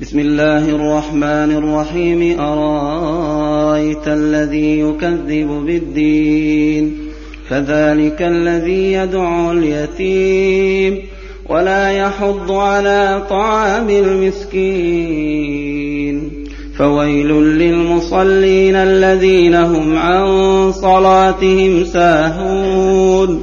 بسم الله الرحمن الرحيم. أرأيت الذي يكذب بالدين؟ فذلك الذي يدعو اليتيم. ولا يحض على طعام المسكين. فويل للمصلين الذين هم عن صلاتهم ساهون.